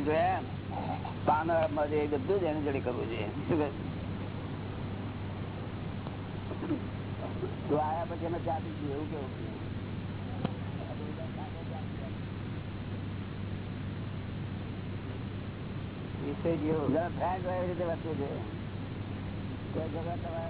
એને જોયા જોઈએ પછી વસ્તુ છે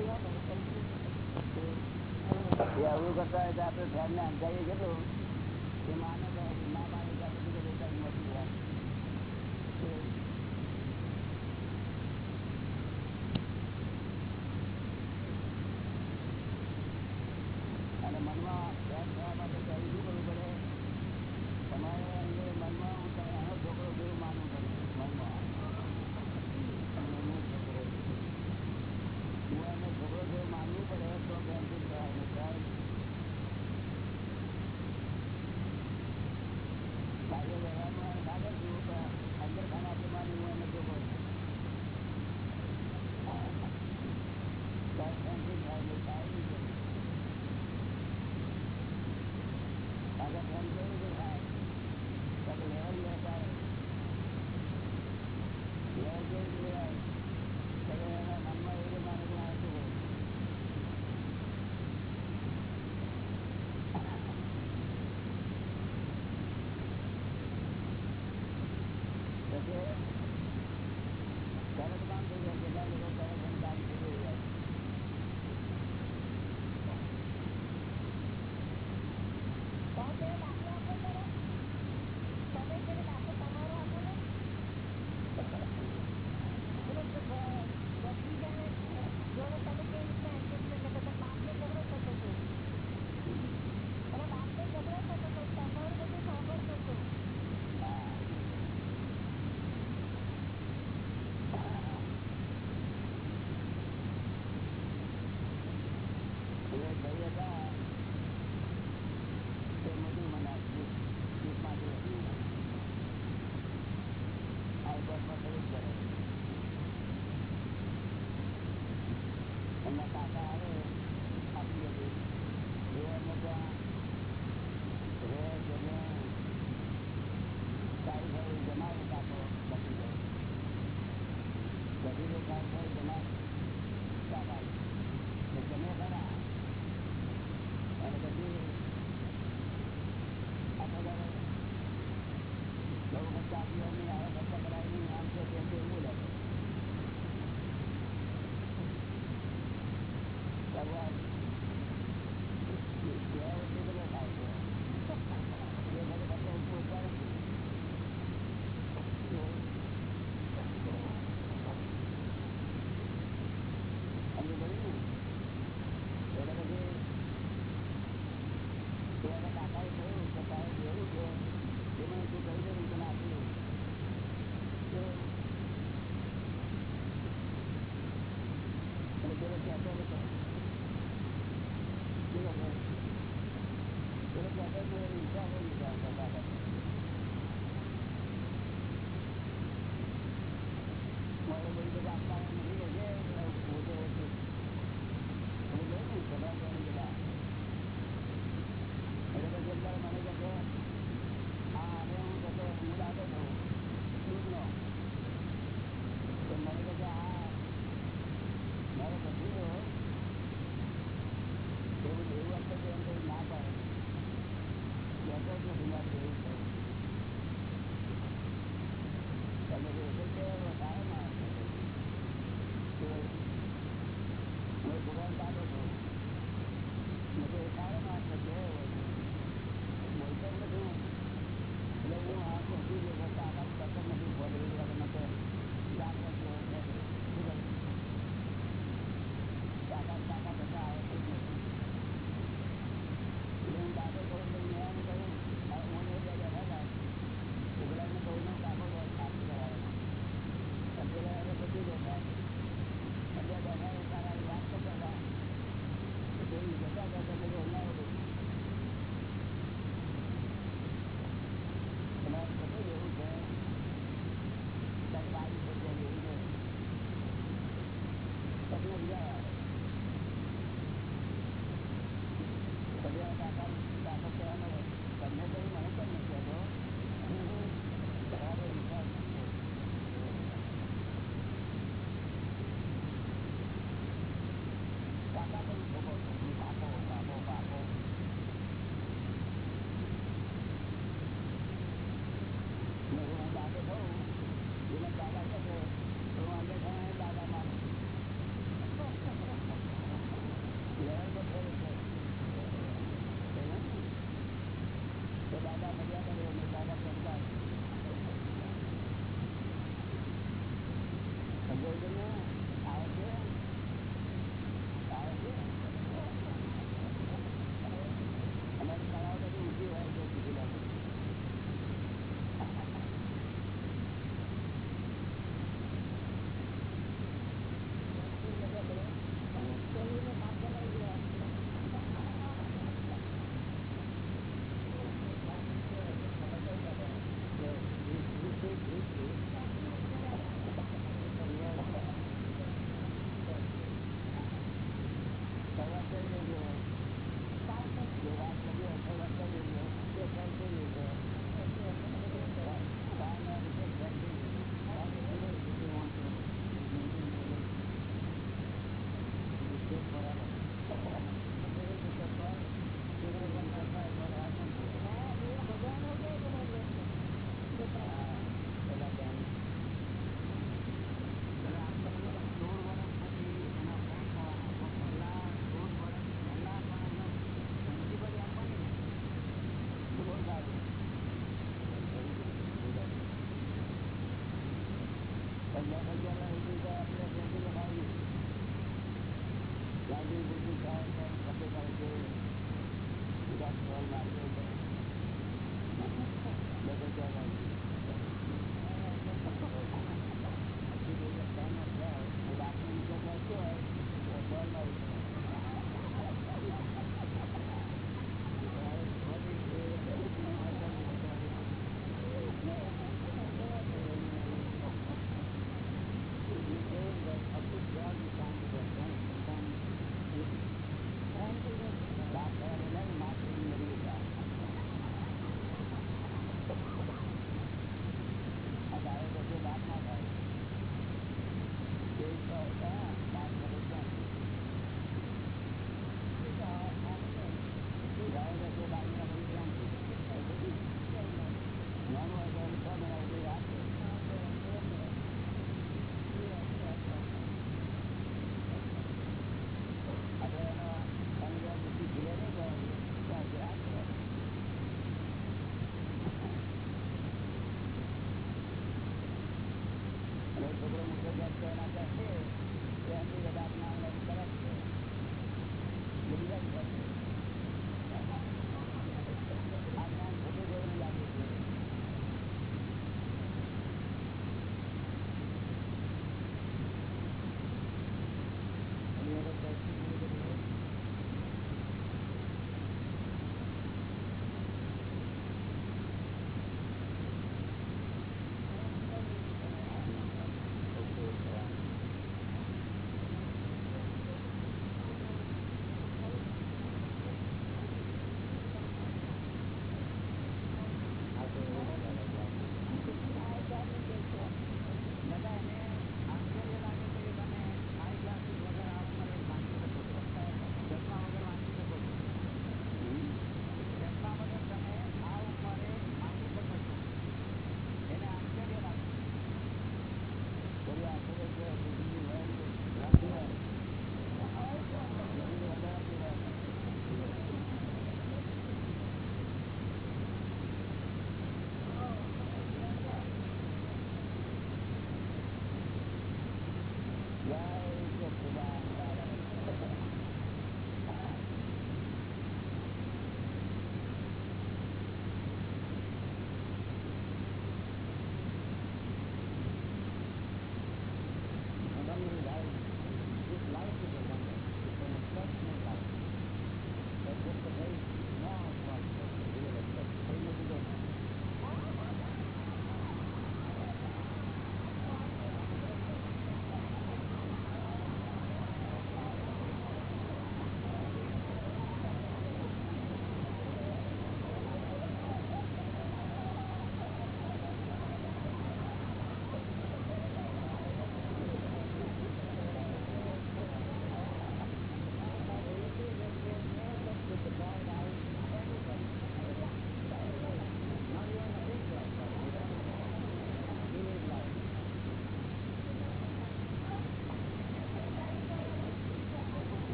એ અવળું કરતા હોય તો આપણે ફેરને અંધારીએ કેટલું એ માને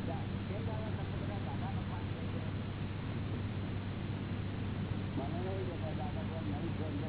દાદા મને નહીં જતા દાદા નહીં